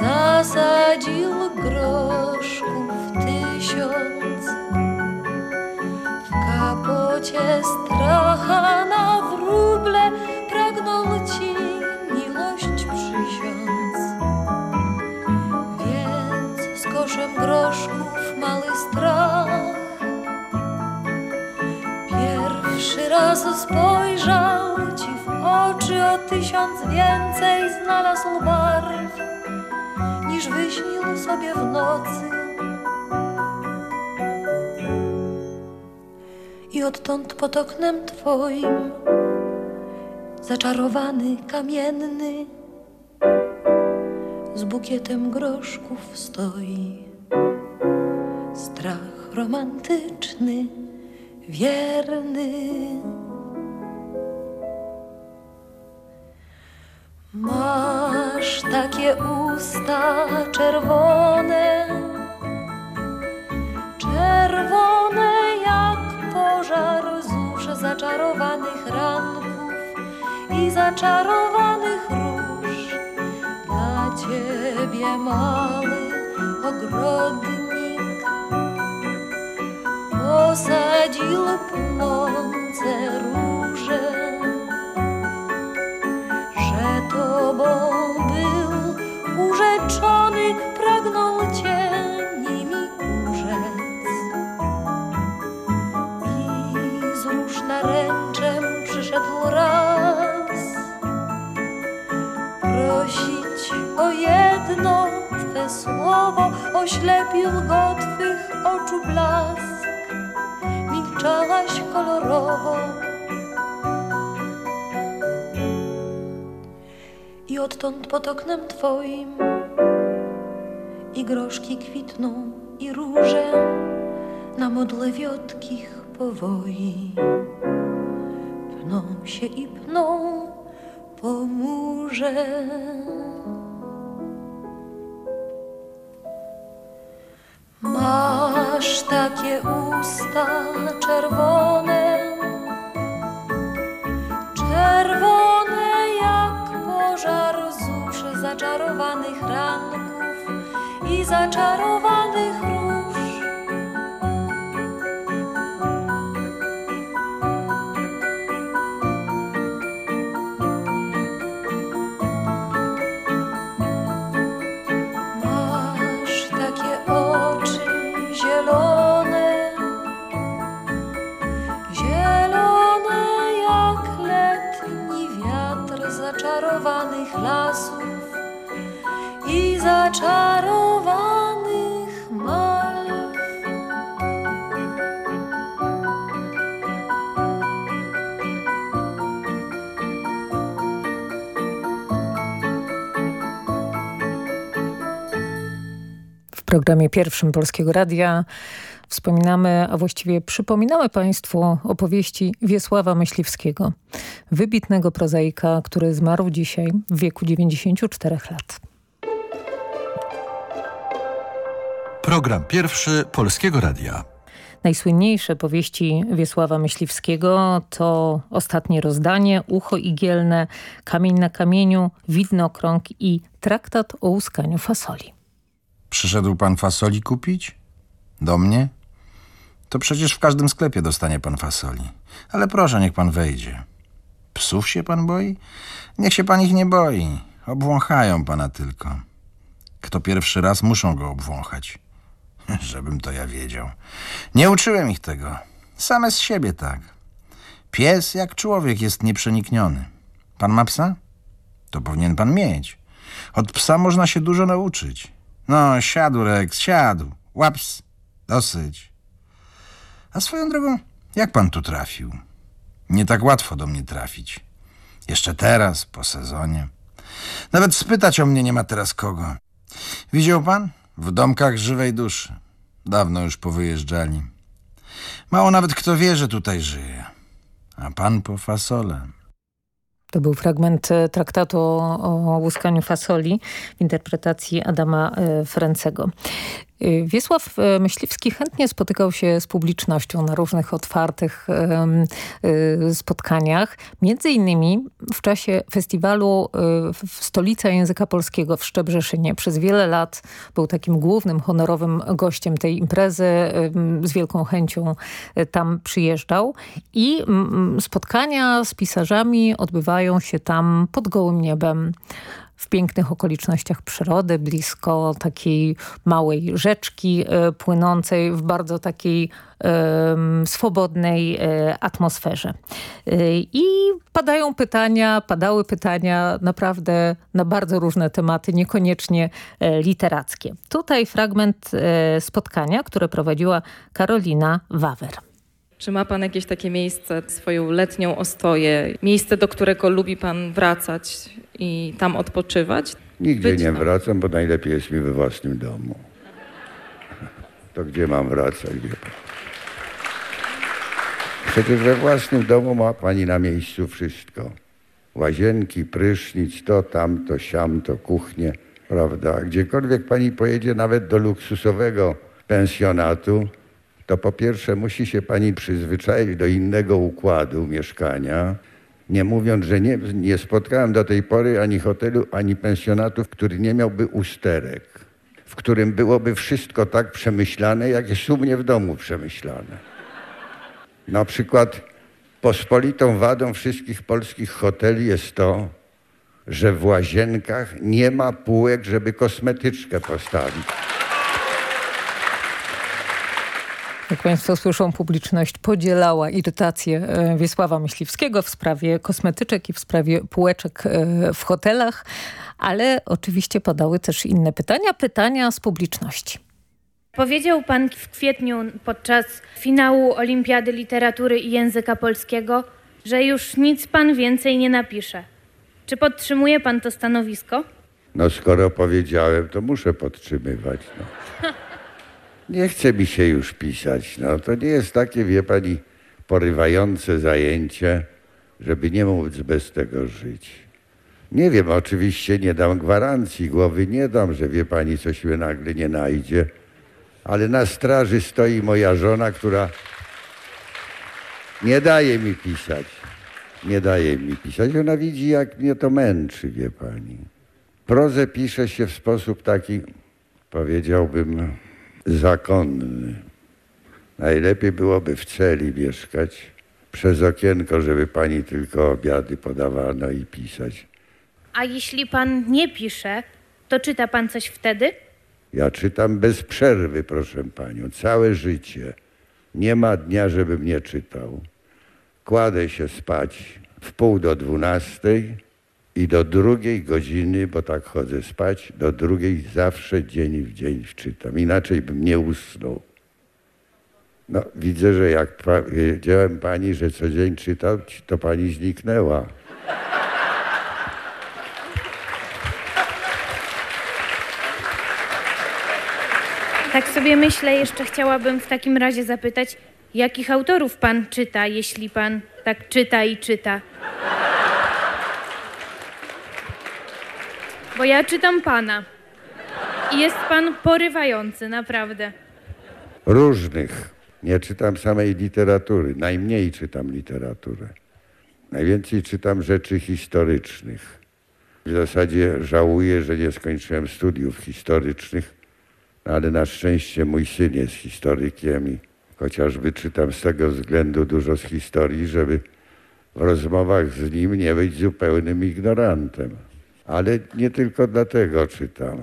zasadził groszków tysiąc w kapocie stracha na raz spojrzał ci w oczy o tysiąc więcej znalazł barw niż wyśnił sobie w nocy. I odtąd pod oknem twoim zaczarowany kamienny z bukietem groszków stoi. Strach romantyczny, wierny. Masz takie usta czerwone, czerwone jak pożar zusz zaczarowanych ranków i zaczarowanych róż. Dla ciebie mały ogrodnik posadził płonące róże tobą był urzeczony, pragnął cię nimi urzec. I z róż naręczem przyszedł raz prosić o jedno Twe słowo, oślepił go Twych oczu blask. Milczałaś kolorowo. I odtąd pod oknem twoim i groszki kwitną i róże na modle wiotkich powoi pną się i pną po murze. Masz takie usta czerwone, czerwone zaczarowanych ranków i zaczarowanych róż. Programie pierwszym Polskiego Radia wspominamy, a właściwie przypominamy Państwu opowieści Wiesława Myśliwskiego, wybitnego prozaika, który zmarł dzisiaj w wieku 94 lat. Program pierwszy Polskiego Radia. Najsłynniejsze powieści Wiesława Myśliwskiego to Ostatnie rozdanie, Ucho igielne, Kamień na kamieniu, Widnokrąg i Traktat o łuskaniu fasoli. Przyszedł pan fasoli kupić? Do mnie? To przecież w każdym sklepie dostanie pan fasoli. Ale proszę, niech pan wejdzie. Psów się pan boi? Niech się pan ich nie boi. Obwąchają pana tylko. Kto pierwszy raz, muszą go obwąchać. Żebym to ja wiedział. Nie uczyłem ich tego. Same z siebie tak. Pies jak człowiek jest nieprzenikniony. Pan ma psa? To powinien pan mieć. Od psa można się dużo nauczyć. No, siadł, Rex, siadł. Łaps, dosyć. A swoją drogą, jak pan tu trafił? Nie tak łatwo do mnie trafić. Jeszcze teraz, po sezonie. Nawet spytać o mnie nie ma teraz kogo. Widział pan? W domkach żywej duszy. Dawno już powyjeżdżali. Mało nawet kto wie, że tutaj żyje. A pan po fasolę. To był fragment e, traktatu o, łuskaniu fasoli w interpretacji Adama e, Ferencego. E, Wiesław Myśliwski chętnie spotykał się z publicznością na różnych otwartych spotkaniach. Między innymi w czasie festiwalu w Stolica Języka Polskiego w Szczebrzeszynie. Przez wiele lat był takim głównym, honorowym gościem tej imprezy. Z wielką chęcią tam przyjeżdżał. I spotkania z pisarzami odbywają się tam pod gołym niebem w pięknych okolicznościach przyrody, blisko takiej małej rzeczki y, płynącej w bardzo takiej swobodnej y, atmosferze. I padają pytania, padały pytania naprawdę na bardzo różne tematy, niekoniecznie literackie. Tutaj fragment spotkania, które prowadziła Karolina Wawer. Czy ma Pan jakieś takie miejsce, swoją letnią ostoję, miejsce, do którego lubi Pan wracać i tam odpoczywać? Nigdzie Być nie tam. wracam, bo najlepiej jest mi we własnym domu. To gdzie mam wracać, pan? Przecież we własnym domu ma pani na miejscu wszystko. Łazienki, prysznic, to, tamto, siamto, kuchnię, prawda? Gdziekolwiek pani pojedzie, nawet do luksusowego pensjonatu, to po pierwsze musi się pani przyzwyczaić do innego układu mieszkania. Nie mówiąc, że nie, nie spotkałem do tej pory ani hotelu, ani pensjonatu, który nie miałby usterek, w którym byłoby wszystko tak przemyślane, jak jest u mnie w domu przemyślane. Na przykład pospolitą wadą wszystkich polskich hoteli jest to, że w łazienkach nie ma półek, żeby kosmetyczkę postawić. Jak Państwo słyszą, publiczność podzielała irytację e, Wiesława Myśliwskiego w sprawie kosmetyczek i w sprawie półeczek e, w hotelach, ale oczywiście padały też inne pytania, pytania z publiczności. Powiedział pan w kwietniu podczas finału Olimpiady Literatury i Języka Polskiego, że już nic pan więcej nie napisze. Czy podtrzymuje pan to stanowisko? No skoro powiedziałem, to muszę podtrzymywać. No. Nie chce mi się już pisać. No, to nie jest takie, wie pani, porywające zajęcie, żeby nie móc bez tego żyć. Nie wiem, oczywiście nie dam gwarancji, głowy nie dam, że wie pani, coś mnie nagle nie najdzie, ale na straży stoi moja żona, która nie daje mi pisać. Nie daje mi pisać. Ona widzi, jak mnie to męczy, wie pani. Prozę pisze się w sposób taki, powiedziałbym, zakonny. Najlepiej byłoby w celi mieszkać, przez okienko, żeby pani tylko obiady podawano i pisać. A jeśli pan nie pisze, to czyta pan coś wtedy? Ja czytam bez przerwy, proszę panią, całe życie. Nie ma dnia, żebym nie czytał. Kładę się spać w pół do dwunastej i do drugiej godziny, bo tak chodzę spać, do drugiej zawsze dzień w dzień wczytam. Inaczej bym nie usnął. No, widzę, że jak pa- wiedziałem pani, że co dzień czytał, to pani zniknęła. Tak sobie myślę, jeszcze chciałabym w takim razie zapytać, jakich autorów pan czyta, jeśli pan tak czyta i czyta? Bo ja czytam pana. I jest pan porywający, naprawdę. Różnych. Nie czytam samej literatury. Najmniej czytam literaturę. Najwięcej czytam rzeczy historycznych. W zasadzie żałuję, że nie skończyłem studiów historycznych, ale na szczęście mój syn jest historykiem i chociażby czytam z tego względu dużo z historii, żeby w rozmowach z nim nie być zupełnym ignorantem. Ale nie tylko dlatego czytam.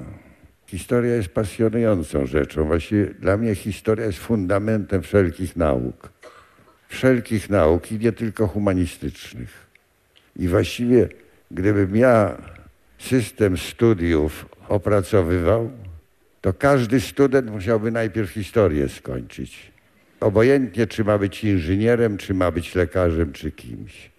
Historia jest pasjonującą rzeczą. Właściwie dla mnie historia jest fundamentem wszelkich nauk. wszelkich nauk i nie tylko humanistycznych. I właściwie, gdybym ja system studiów opracowywał, to każdy student musiałby najpierw historię skończyć. Obojętnie, czy ma być inżynierem, czy ma być lekarzem, czy kimś.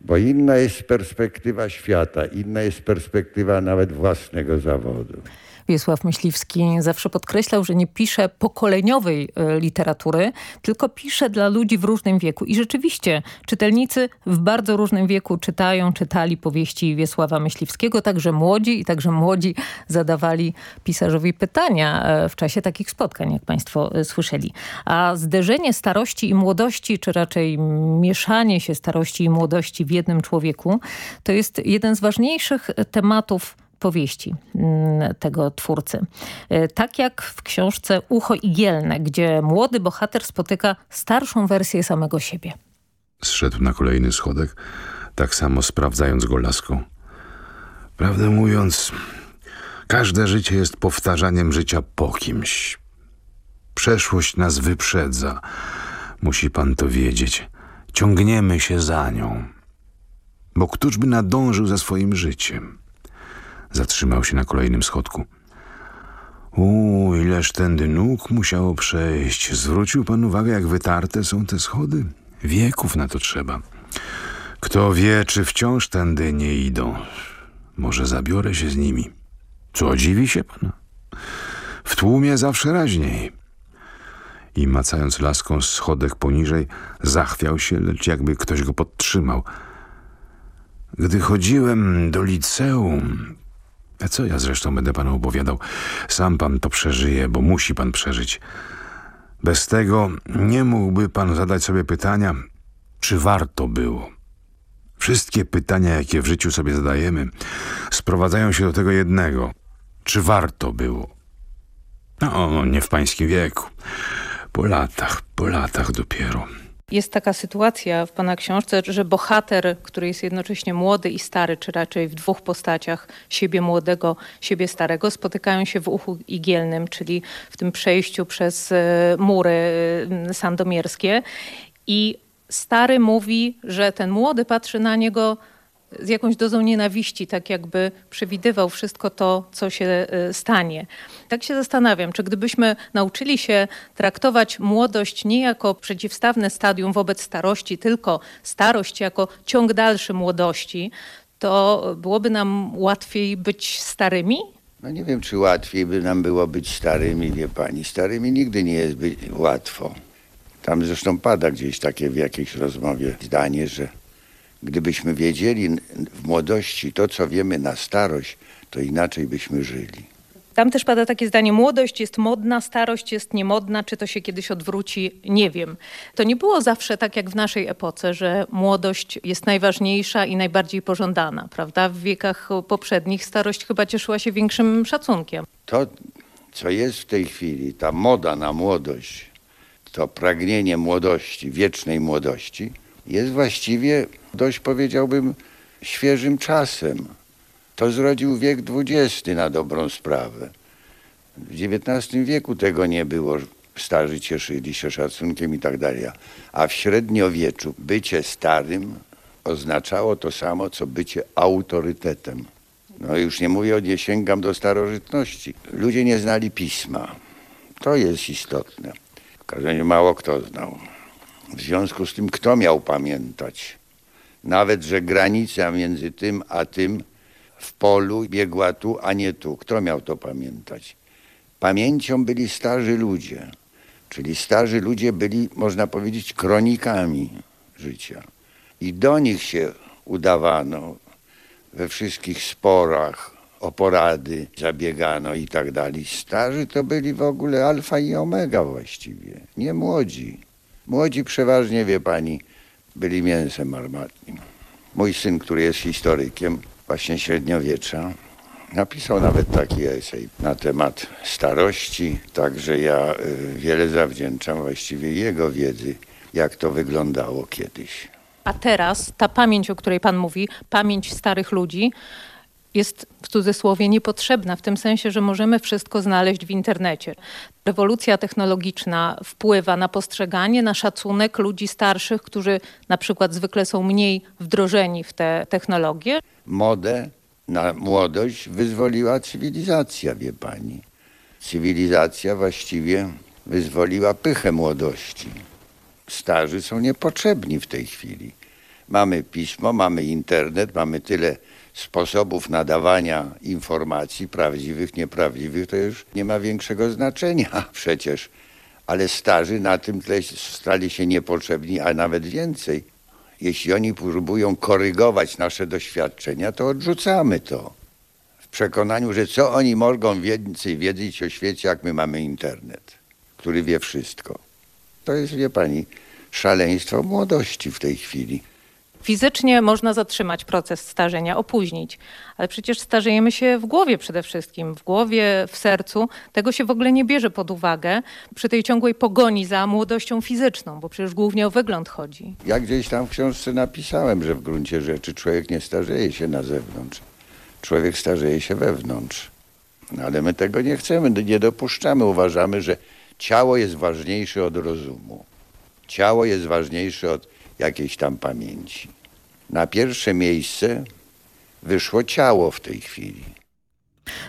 Bo inna jest perspektywa świata, inna jest perspektywa nawet własnego zawodu. Wiesław Myśliwski zawsze podkreślał, że nie pisze pokoleniowej e, literatury, tylko pisze dla ludzi w różnym wieku. I rzeczywiście czytelnicy w bardzo różnym wieku czytają, czytali powieści Wiesława Myśliwskiego, także młodzi i także młodzi zadawali pisarzowi pytania e, w czasie takich spotkań, jak państwo e, słyszeli. A zderzenie starości i młodości, czy raczej mieszanie się starości i młodości w jednym człowieku, to jest jeden z ważniejszych tematów powieści mm, tego twórcy. E, tak jak w książce Ucho Igielne, gdzie młody bohater spotyka starszą wersję samego siebie. Zszedł na kolejny schodek, tak samo sprawdzając go laską. Prawdę mówiąc, każde życie jest powtarzaniem życia po kimś. Przeszłość nas wyprzedza. Musi pan to wiedzieć. Ciągniemy się za nią. Bo któż by nadążył za swoim życiem? Zatrzymał się na kolejnym schodku. U, ileż tędy nóg musiało przejść. Zwrócił pan uwagę, jak wytarte są te schody? Wieków na to trzeba. Kto wie, czy wciąż tędy nie idą. Może zabiorę się z nimi. Co, dziwi się pan? W tłumie zawsze raźniej. I macając laską schodek poniżej, zachwiał się, lecz jakby ktoś go podtrzymał. Gdy chodziłem do liceum, a co ja zresztą będę panu opowiadał? Sam pan to przeżyje, bo musi pan przeżyć. Bez tego nie mógłby pan zadać sobie pytania, czy warto było. Wszystkie pytania, jakie w życiu sobie zadajemy, sprowadzają się do tego jednego. Czy warto było? No, nie w pańskim wieku. Po latach, po latach dopiero. Jest taka sytuacja w Pana książce, że bohater, który jest jednocześnie młody i stary, czy raczej w dwóch postaciach, siebie młodego, siebie starego, spotykają się w uchu igielnym, czyli w tym przejściu przez e, mury sandomierskie. I stary mówi, że ten młody patrzy na niego z jakąś dozą nienawiści, tak jakby przewidywał wszystko to, co się e, stanie. Tak się zastanawiam, czy gdybyśmy nauczyli się traktować młodość nie jako przeciwstawne stadium wobec starości, tylko starość jako ciąg dalszy młodości, to byłoby nam łatwiej być starymi? No nie wiem, czy łatwiej by nam było być starymi, wie pani. Starymi nigdy nie jest łatwo. Tam zresztą pada gdzieś takie w jakiejś rozmowie zdanie, że Gdybyśmy wiedzieli w młodości to, co wiemy na starość, to inaczej byśmy żyli. Tam też pada takie zdanie, młodość jest modna, starość jest niemodna, czy to się kiedyś odwróci, nie wiem. To nie było zawsze tak jak w naszej epoce, że młodość jest najważniejsza i najbardziej pożądana, prawda? W wiekach poprzednich starość chyba cieszyła się większym szacunkiem. To, co jest w tej chwili, ta moda na młodość, to pragnienie młodości, wiecznej młodości, jest właściwie dość powiedziałbym świeżym czasem. To zrodził wiek XX na dobrą sprawę. W XIX wieku tego nie było. Starzy cieszyli się szacunkiem i tak dalej. A w średniowieczu bycie starym oznaczało to samo, co bycie autorytetem. No już nie mówię, nie sięgam do starożytności. Ludzie nie znali pisma. To jest istotne. W każdym razie mało kto znał. W związku z tym, kto miał pamiętać? Nawet, że granica między tym a tym w polu biegła tu, a nie tu. Kto miał to pamiętać? Pamięcią byli starzy ludzie. Czyli starzy ludzie byli, można powiedzieć, kronikami życia. I do nich się udawano we wszystkich sporach o porady, zabiegano i tak dalej. Starzy to byli w ogóle alfa i omega właściwie, nie młodzi. Młodzi przeważnie, wie pani, byli mięsem armatnim. Mój syn, który jest historykiem właśnie średniowiecza, napisał nawet taki esej na temat starości, także ja y, wiele zawdzięczam właściwie jego wiedzy, jak to wyglądało kiedyś. A teraz ta pamięć, o której pan mówi, pamięć starych ludzi, jest w cudzysłowie niepotrzebna, w tym sensie, że możemy wszystko znaleźć w internecie. Rewolucja technologiczna wpływa na postrzeganie, na szacunek ludzi starszych, którzy na przykład zwykle są mniej wdrożeni w te technologie. Modę na młodość wyzwoliła cywilizacja, wie pani. Cywilizacja właściwie wyzwoliła pychę młodości. Starzy są niepotrzebni w tej chwili. Mamy pismo, mamy internet, mamy tyle sposobów nadawania informacji, prawdziwych, nieprawdziwych, to już nie ma większego znaczenia przecież. Ale starzy na tym tle stali się niepotrzebni, a nawet więcej. Jeśli oni próbują korygować nasze doświadczenia, to odrzucamy to. W przekonaniu, że co oni mogą więcej wiedzieć o świecie, jak my mamy internet, który wie wszystko. To jest, wie pani, szaleństwo młodości w tej chwili. Fizycznie można zatrzymać proces starzenia, opóźnić, ale przecież starzejemy się w głowie przede wszystkim, w głowie, w sercu. Tego się w ogóle nie bierze pod uwagę przy tej ciągłej pogoni za młodością fizyczną, bo przecież głównie o wygląd chodzi. Ja gdzieś tam w książce napisałem, że w gruncie rzeczy człowiek nie starzeje się na zewnątrz. Człowiek starzeje się wewnątrz. Ale my tego nie chcemy, nie dopuszczamy. Uważamy, że ciało jest ważniejsze od rozumu. Ciało jest ważniejsze od jakiejś tam pamięci. Na pierwsze miejsce wyszło ciało w tej chwili.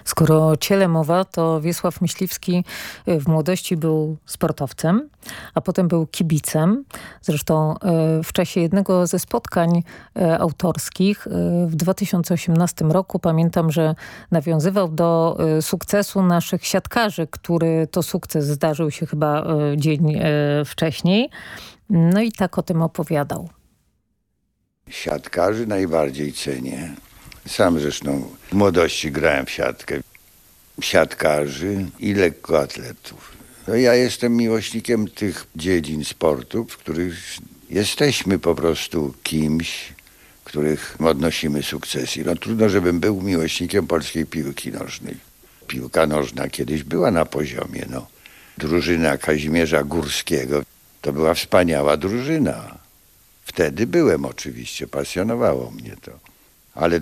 Skoro o ciele mowa, to Wiesław Myśliwski y, w młodości był sportowcem, a potem był kibicem. Zresztą y, w czasie jednego ze spotkań y, autorskich w 2018 roku pamiętam, że nawiązywał do sukcesu naszych siatkarzy, który to sukces zdarzył się chyba dzień wcześniej. No i tak o tym opowiadał. Siatkarzy najbardziej cenię. Sam zresztą w młodości grałem w siatkę. Siatkarzy i lekkoatletów. No ja jestem miłośnikiem tych dziedzin sportu, w których jesteśmy po prostu kimś, których odnosimy sukcesy. No trudno, żebym był miłośnikiem polskiej piłki nożnej. Piłka nożna kiedyś była na poziomie, no. Drużyna Kazimierza Górskiego to była wspaniała drużyna. Wtedy byłem oczywiście, pasjonowało mnie to. Ale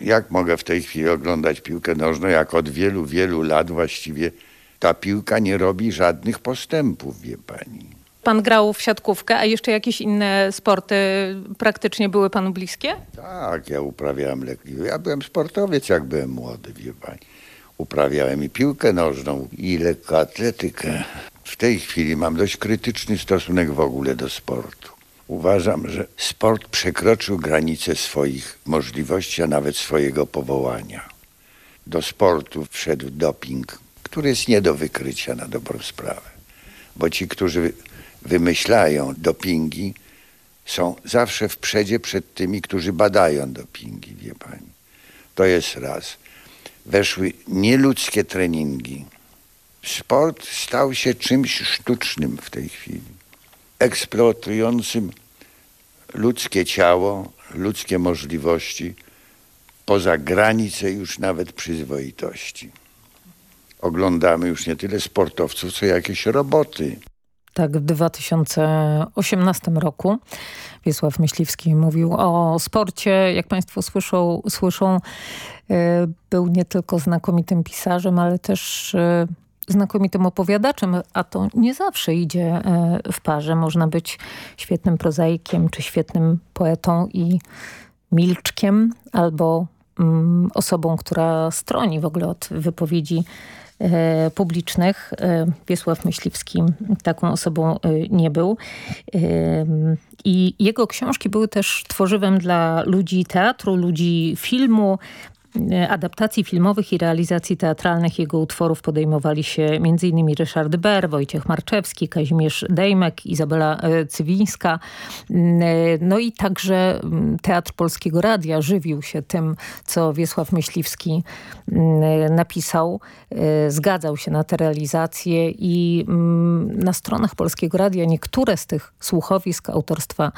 jak mogę w tej chwili oglądać piłkę nożną, jak od wielu, wielu lat właściwie ta piłka nie robi żadnych postępów, wie pani. Pan grał w siatkówkę, a jeszcze jakieś inne sporty praktycznie były panu bliskie? Tak, ja uprawiałem lekki. Ja byłem sportowiec, jak byłem młody, wie pani. Uprawiałem i piłkę nożną, i lekkoatletykę. W tej chwili mam dość krytyczny stosunek w ogóle do sportu. Uważam, że sport przekroczył granice swoich możliwości, a nawet swojego powołania. Do sportu wszedł doping, który jest nie do wykrycia na dobrą sprawę. Bo ci, którzy wymyślają dopingi, są zawsze w przedzie przed tymi, którzy badają dopingi, wie pani. To jest raz. Weszły nieludzkie treningi. Sport stał się czymś sztucznym w tej chwili eksploatującym ludzkie ciało, ludzkie możliwości poza granice już nawet przyzwoitości. Oglądamy już nie tyle sportowców, co jakieś roboty. Tak, w 2018 roku Wiesław Myśliwski mówił o sporcie. Jak Państwo słyszą, słyszą e, był nie tylko znakomitym pisarzem, ale też e, znakomitym opowiadaczem, a to nie zawsze idzie e, w parze. Można być świetnym prozaikiem, czy świetnym poetą i milczkiem, albo mm, osobą, która stroni w ogóle od wypowiedzi e, publicznych. E, Wiesław Myśliwski taką osobą e, nie był. E, I jego książki były też tworzywem dla ludzi teatru, ludzi filmu, adaptacji filmowych i realizacji teatralnych jego utworów podejmowali się m.in. Ryszard Ber, Wojciech Marczewski, Kazimierz Dejmek, Izabela e, Cywińska. Mm, e, no i także mm, Teatr Polskiego Radia żywił się tym, co Wiesław Myśliwski mm, napisał. Zgadzał się na te realizacje i na stronach Polskiego Radia niektóre z tych słuchowisk autorstwa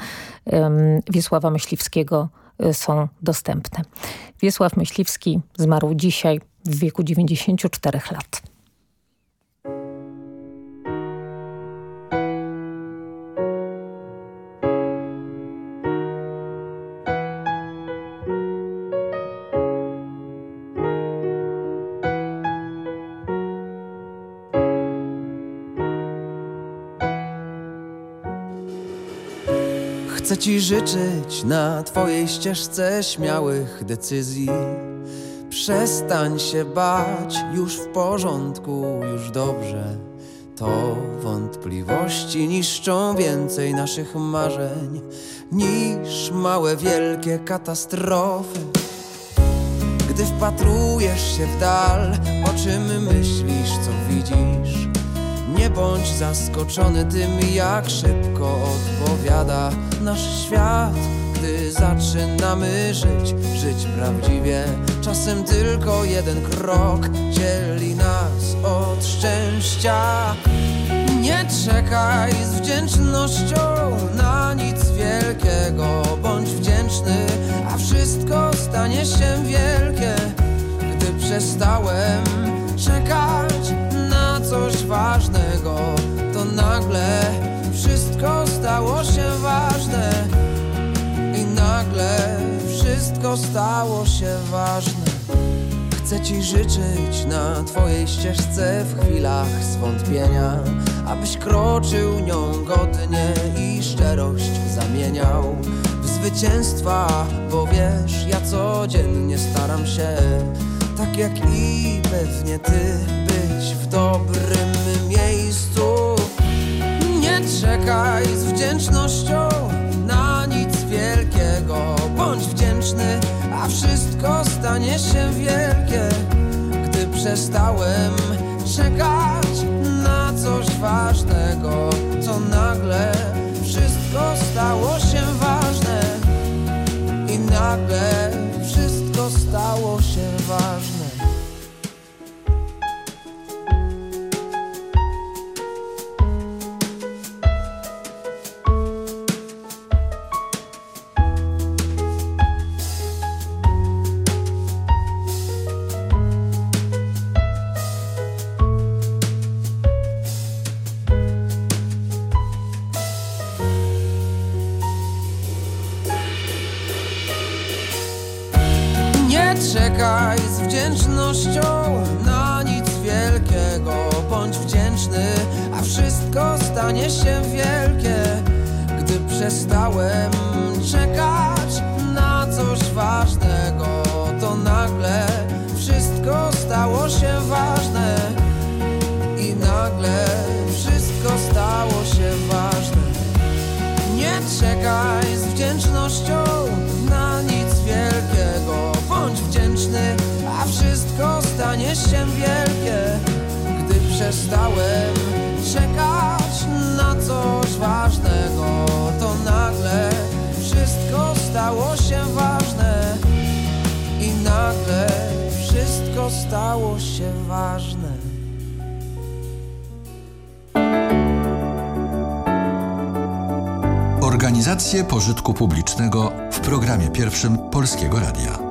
Wiesława Myśliwskiego są dostępne. Wiesław Myśliwski zmarł dzisiaj w wieku 94 lat. Ci życzyć na twojej ścieżce śmiałych decyzji. Przestań się bać, już w porządku, już dobrze. To wątpliwości niszczą więcej naszych marzeń niż małe, wielkie katastrofy. Gdy wpatrujesz się w dal, o czym myślisz, co widzisz? Nie bądź zaskoczony tym, jak szybko odpowiada nasz świat, gdy zaczynamy żyć, żyć prawdziwie. Czasem tylko jeden krok dzieli nas od szczęścia. Nie czekaj z wdzięcznością na nic wielkiego, bądź wdzięczny, a wszystko stanie się wielkie, gdy przestałem czekać coś ważnego, to nagle wszystko stało się ważne i nagle wszystko stało się ważne. Chcę ci życzyć na twojej ścieżce w chwilach zwątpienia, abyś kroczył nią godnie i szczerość zamieniał w zwycięstwa, bo wiesz, ja codziennie staram się, tak jak i pewnie ty, być w dobrym miejscu. Nie czekaj z wdzięcznością na nic wielkiego, bądź wdzięczny, a wszystko stanie się wielkie, gdy przestałem czekać na coś ważnego, to nagle wszystko stało się ważne. I nagle stało się ważne. Nagle wszystko stało się ważne. Organizacje pożytku publicznego w programie pierwszym Polskiego Radia.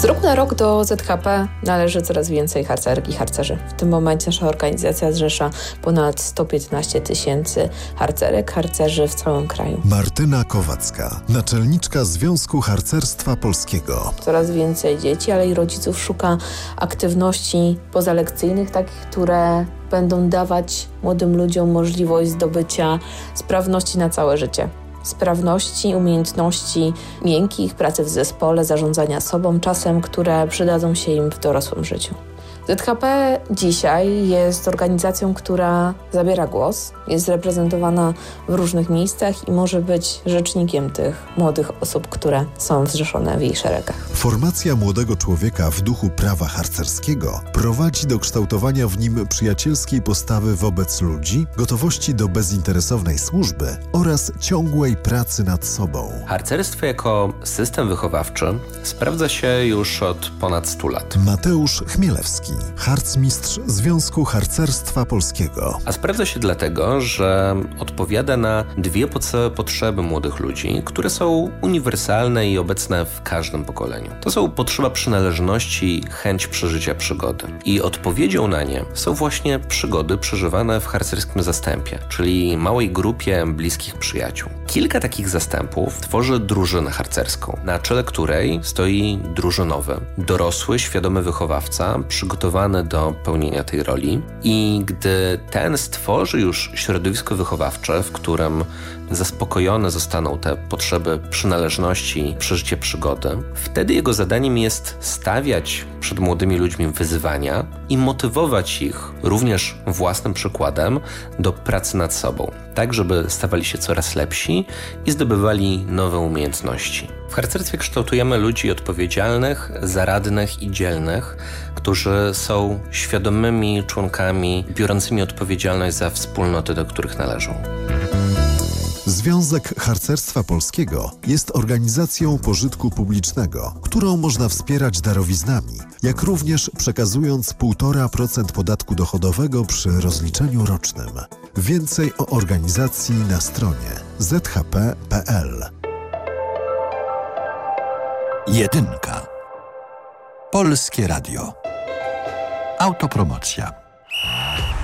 Z roku na rok do ZHP należy coraz więcej harcerek i harcerzy. W tym momencie nasza organizacja zrzesza ponad 115 tysięcy harcerek, harcerzy w całym kraju. Martyna Kowacka, naczelniczka Związku Harcerstwa Polskiego. Coraz więcej dzieci, ale i rodziców szuka aktywności pozalekcyjnych, takich, które będą dawać młodym ludziom możliwość zdobycia sprawności na całe życie sprawności, umiejętności miękkich, pracy w zespole, zarządzania sobą, czasem, które przydadzą się im w dorosłym życiu. ZHP dzisiaj jest organizacją, która zabiera głos, jest reprezentowana w różnych miejscach i może być rzecznikiem tych młodych osób, które są zrzeszone w jej szeregach. Formacja młodego człowieka w duchu prawa harcerskiego prowadzi do kształtowania w nim przyjacielskiej postawy wobec ludzi, gotowości do bezinteresownej służby oraz ciągłej pracy nad sobą. Harcerstwo jako system wychowawczy sprawdza się już od ponad 100 lat. Mateusz Chmielewski, harcmistrz Związku Harcerstwa Polskiego. A sprawdza się dlatego, że odpowiada na dwie podstawowe potrzeby młodych ludzi, które są uniwersalne i obecne w każdym pokoleniu. To są potrzeba przynależności i chęć przeżycia przygody. I odpowiedzią na nie są właśnie przygody przeżywane w harcerskim zastępie, czyli małej grupie bliskich przyjaciół. Kilka takich zastępów tworzy drużynę harcerską, na czele której stoi drużynowy, dorosły, świadomy wychowawca, przygotowany do pełnienia tej roli. I gdy ten stworzy już środowisko wychowawcze, w którym zaspokojone zostaną te potrzeby przynależności, przeżycie przygody, wtedy jego zadaniem jest stawiać przed młodymi ludźmi wyzwania i motywować ich również własnym przykładem do pracy nad sobą, tak żeby stawali się coraz lepsi i zdobywali nowe umiejętności. W harcerstwie kształtujemy ludzi odpowiedzialnych, zaradnych i dzielnych, którzy są świadomymi członkami biorącymi odpowiedzialność za wspólnoty, do których należą. Związek Harcerstwa Polskiego jest organizacją pożytku publicznego, którą można wspierać darowiznami, jak również przekazując 1,5% podatku dochodowego przy rozliczeniu rocznym. Więcej o organizacji na stronie zhp.pl. Jedynka. Polskie Radio. Autopromocja.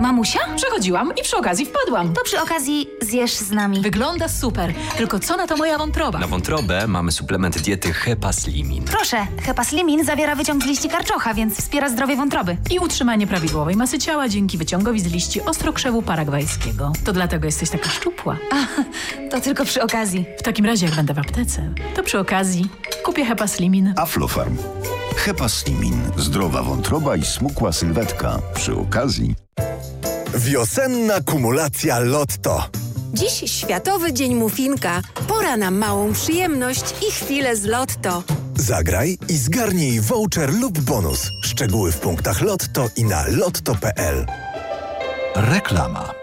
Mamusia? Przechodziłam i przy okazji wpadłam. To przy okazji zjesz z nami. Wygląda super, tylko co na to moja wątroba? Na wątrobę mamy suplement diety Hepaslimin. Proszę, Hepaslimin zawiera wyciąg z liści karczocha, więc wspiera zdrowie wątroby. I utrzymanie prawidłowej masy ciała dzięki wyciągowi z liści ostrokrzewu paragwajskiego. To dlatego jesteś taka szczupła. To tylko przy okazji. W takim razie, jak będę w aptece, to przy okazji kupię Hepaslimin. Aflofarm. Hepaslimin. Zdrowa wątroba i smukła sylwetka. Przy okazji... Wiosenna kumulacja Lotto. Dziś Światowy Dzień Mufinka. Pora na małą przyjemność i chwilę z Lotto. Zagraj i zgarnij voucher lub bonus. Szczegóły w punktach Lotto i na lotto.pl. Reklama.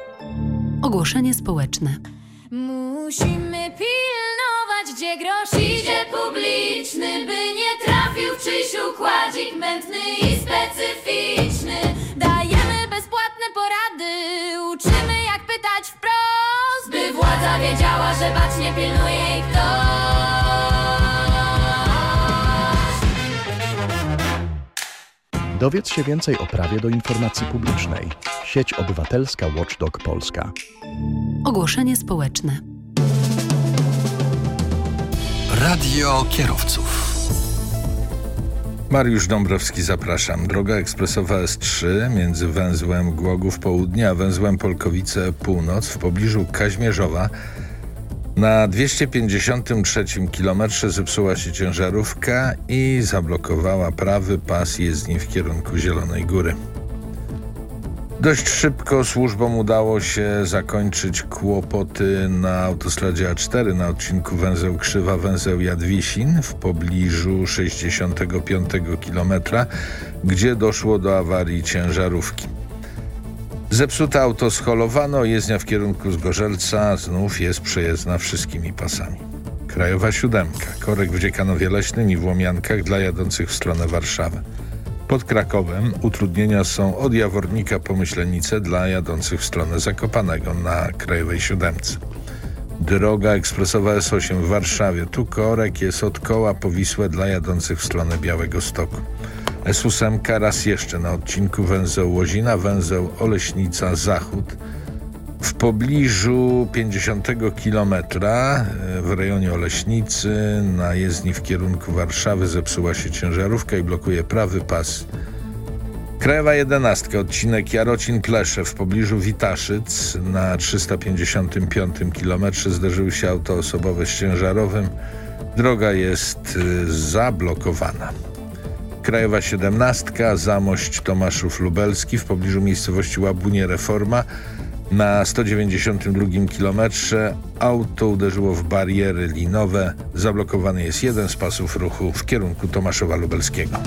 Ogłoszenie społeczne. Musimy pilnować, gdzie grosz idzie publiczny, by nie trafił w czyjś układzik mętny i specyficzny. Dajemy uczymy jak pytać wprost, by władza wiedziała, że bacznie pilnuje jej ktoś. Dowiedz się więcej o prawie do informacji publicznej. Sieć Obywatelska Watchdog Polska. Ogłoszenie społeczne. Radio kierowców. Mariusz Dąbrowski, zapraszam. Droga ekspresowa S3 między węzłem Głogów Południe a węzłem Polkowice Północ w pobliżu Kaźmierzowa na 253 kilometrze zepsuła się ciężarówka i zablokowała prawy pas jezdni w kierunku Zielonej Góry. Dość szybko służbom udało się zakończyć kłopoty na autostradzie A4 na odcinku węzeł Krzywa, węzeł Jadwisin w pobliżu 65 kilometra, gdzie doszło do awarii ciężarówki. Zepsute auto scholowano, jezdnia w kierunku Zgorzelca znów jest przejezdna wszystkimi pasami. Krajowa siódemka, korek w Dziekanowie Leśnym i w Łomiankach dla jadących w stronę Warszawy. Pod Krakowem utrudnienia są od Jawornika po Myślenice dla jadących w stronę Zakopanego na Krajowej Siódemce. Droga ekspresowa S8 w Warszawie. Tu korek jest od koła po Wisłę dla jadących w stronę Białego Stoku. S8 raz jeszcze na odcinku węzeł Łozina, węzeł Oleśnica Zachód w pobliżu 50 kilometra e, w rejonie Oleśnicy na jezdni w kierunku Warszawy zepsuła się ciężarówka i blokuje prawy pas. Krajowa 11, odcinek Jarocin-Plesze w pobliżu Witaszyc na 355 kilometrze zderzyły się auto osobowe z ciężarowym. Droga jest y, zablokowana. Krajowa 17, Zamość Tomaszów Lubelski w pobliżu miejscowości Łabunie Reforma na 192 kilometrze auto uderzyło w bariery linowe. Zablokowany jest jeden z pasów ruchu w kierunku Tomaszowa Lubelskiego.